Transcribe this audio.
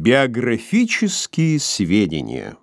Биографические сведения.